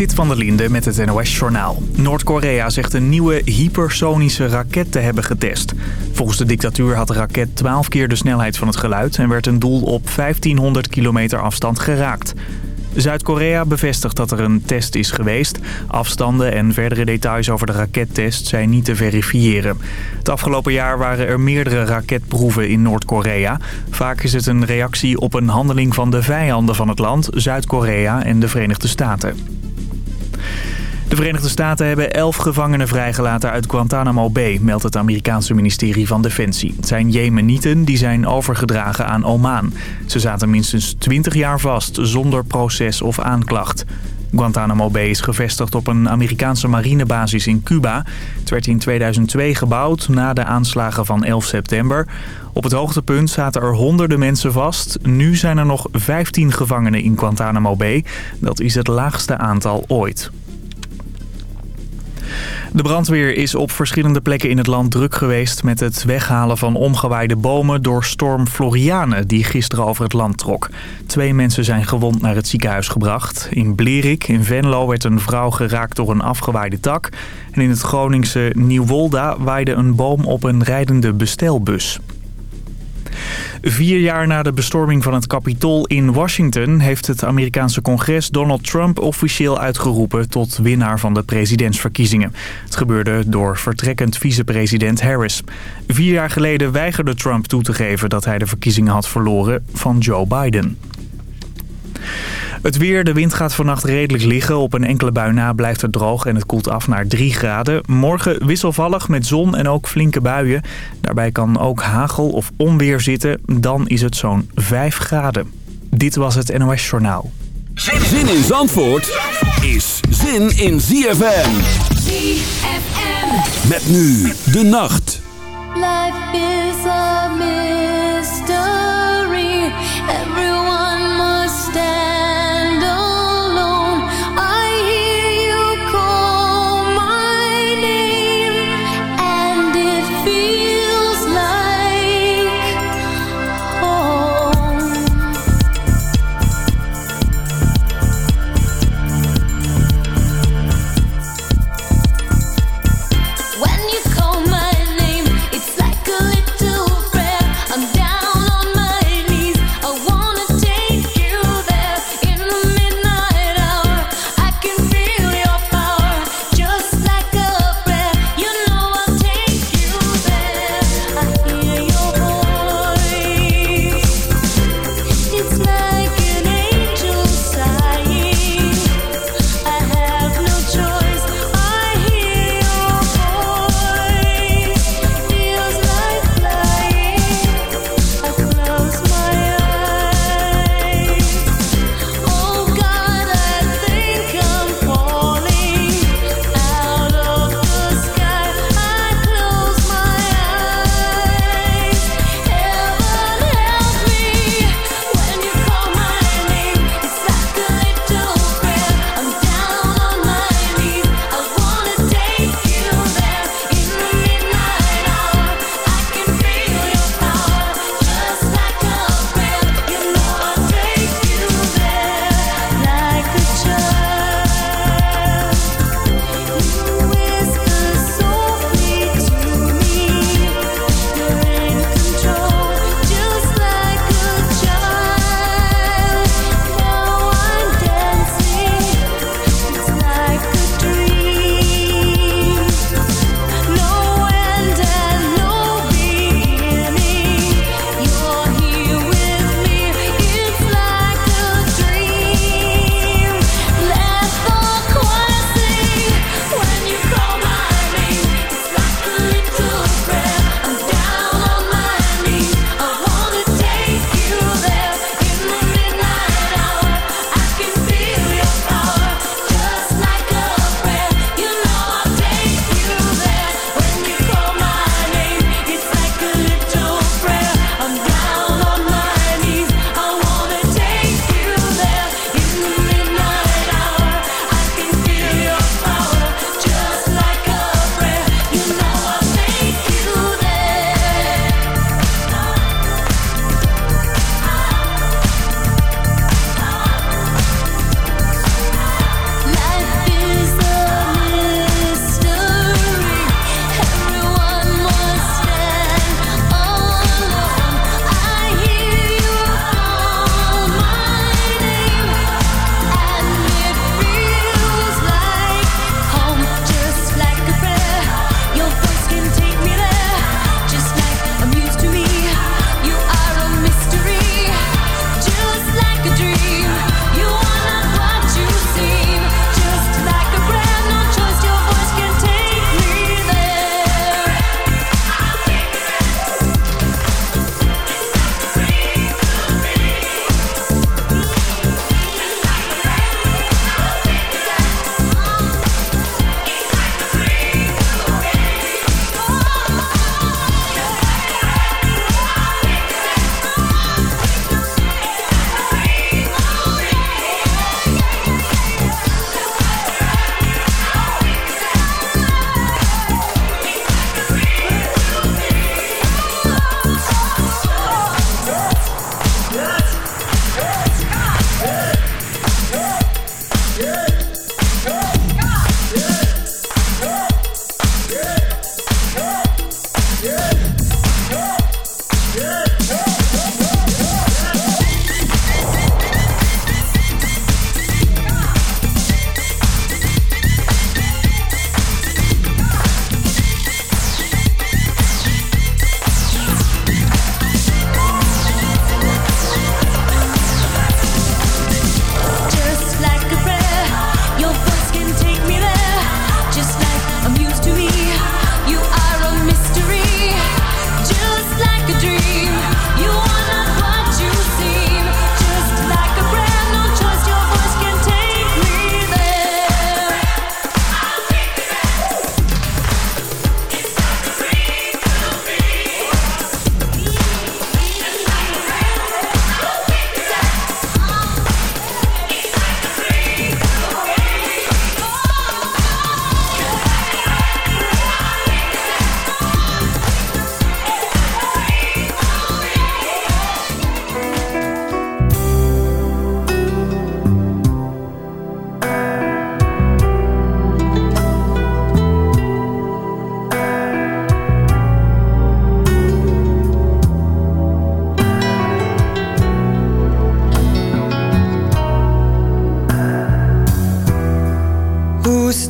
Van der Linde met het NOS-journaal. Noord-Korea zegt een nieuwe hypersonische raket te hebben getest. Volgens de dictatuur had de raket 12 keer de snelheid van het geluid... en werd een doel op 1500 kilometer afstand geraakt. Zuid-Korea bevestigt dat er een test is geweest. Afstanden en verdere details over de rakettest zijn niet te verifiëren. Het afgelopen jaar waren er meerdere raketproeven in Noord-Korea. Vaak is het een reactie op een handeling van de vijanden van het land, Zuid-Korea en de Verenigde Staten. De Verenigde Staten hebben elf gevangenen vrijgelaten uit Guantanamo Bay, meldt het Amerikaanse ministerie van Defensie. Het zijn Jemenieten die zijn overgedragen aan Oman. Ze zaten minstens 20 jaar vast, zonder proces of aanklacht. Guantanamo Bay is gevestigd op een Amerikaanse marinebasis in Cuba. Het werd in 2002 gebouwd na de aanslagen van 11 september. Op het hoogtepunt zaten er honderden mensen vast. Nu zijn er nog 15 gevangenen in Guantanamo Bay. Dat is het laagste aantal ooit. De brandweer is op verschillende plekken in het land druk geweest... met het weghalen van omgewaaide bomen door storm Floriane... die gisteren over het land trok. Twee mensen zijn gewond naar het ziekenhuis gebracht. In Blerik, in Venlo, werd een vrouw geraakt door een afgewaaide tak. En in het Groningse Nieuwolda waaide een boom op een rijdende bestelbus. Vier jaar na de bestorming van het Capitool in Washington... heeft het Amerikaanse congres Donald Trump officieel uitgeroepen... tot winnaar van de presidentsverkiezingen. Het gebeurde door vertrekkend vicepresident Harris. Vier jaar geleden weigerde Trump toe te geven dat hij de verkiezingen had verloren van Joe Biden. Het weer, de wind gaat vannacht redelijk liggen. Op een enkele bui na blijft het droog en het koelt af naar 3 graden. Morgen wisselvallig met zon en ook flinke buien. Daarbij kan ook hagel of onweer zitten. Dan is het zo'n 5 graden. Dit was het NOS Journaal. Zin in Zandvoort is zin in ZFM. ZFM. Met nu de nacht. Life is a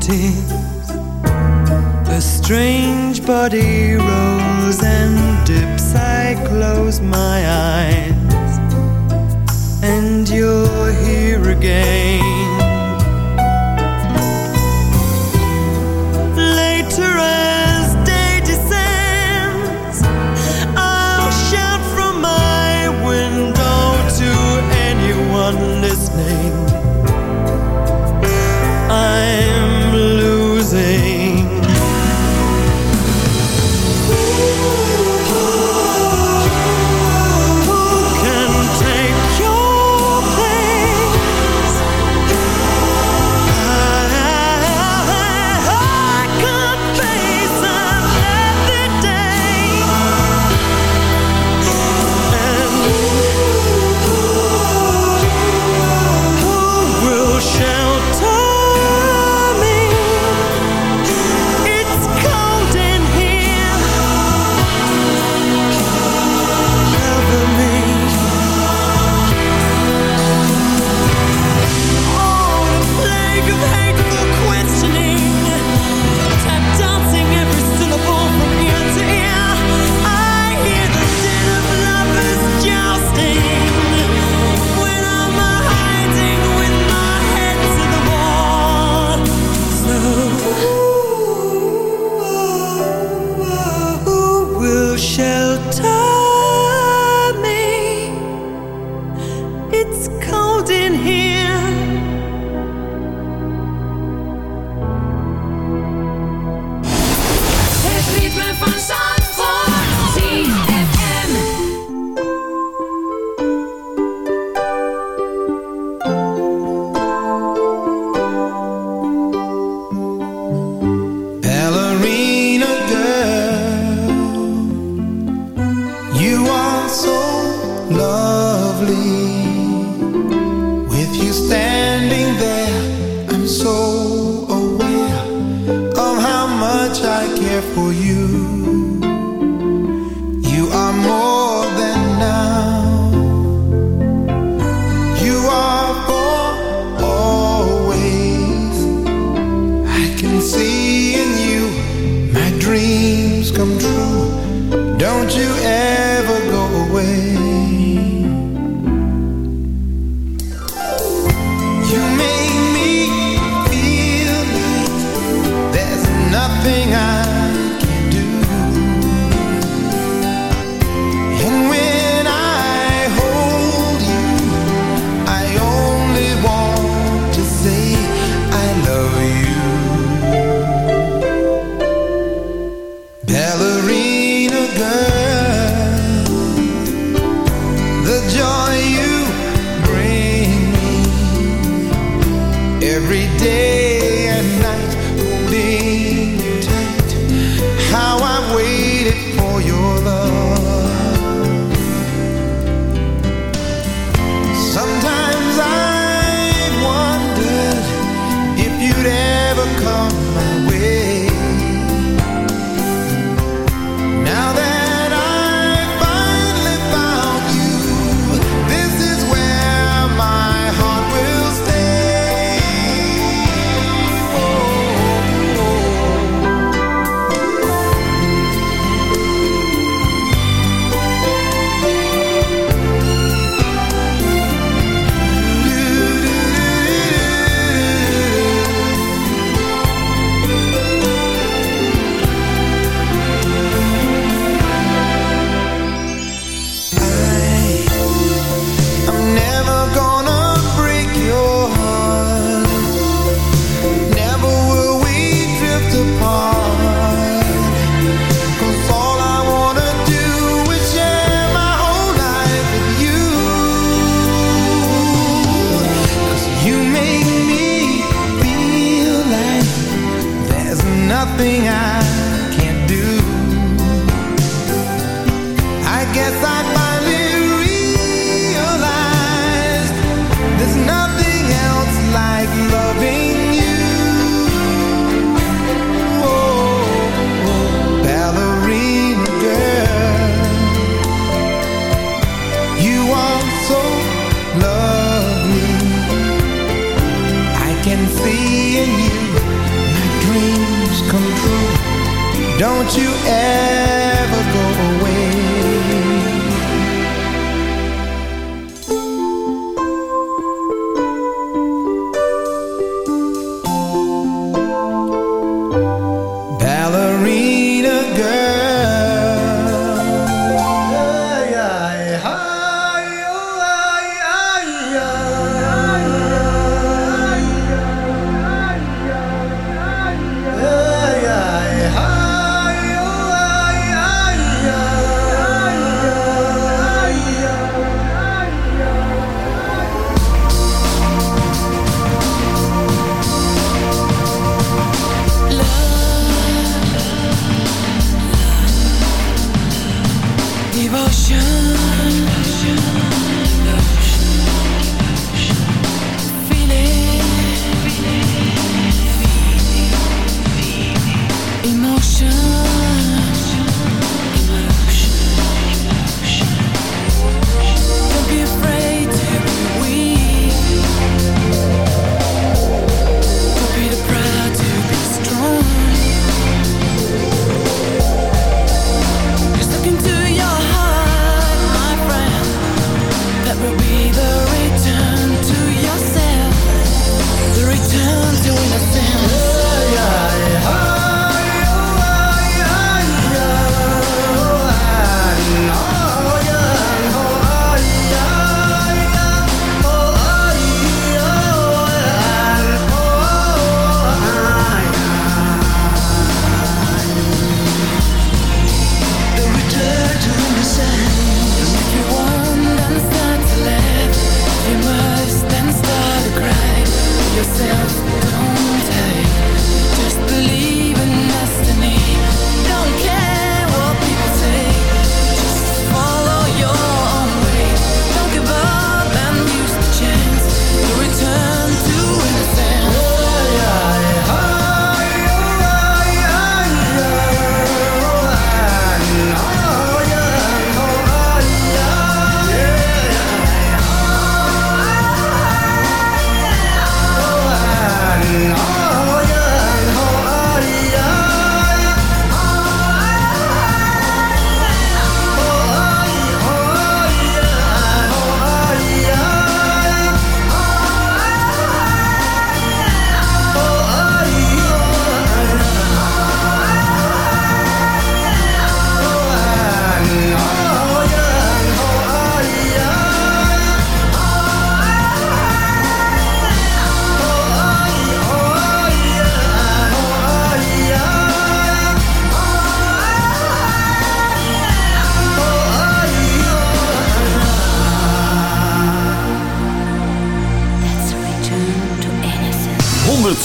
tears. A strange body rolls and dips. I close my eyes, and you're here again.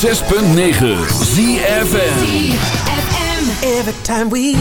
106.9 ZFM ZFM. Every time we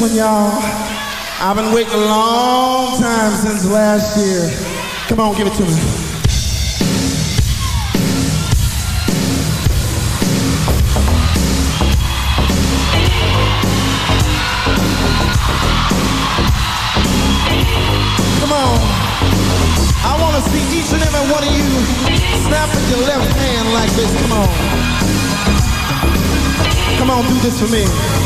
one, y'all. I've been waiting a long time since last year. Come on, give it to me. each and every one of you snap with your left hand like this. Come on. Come on, do this for me.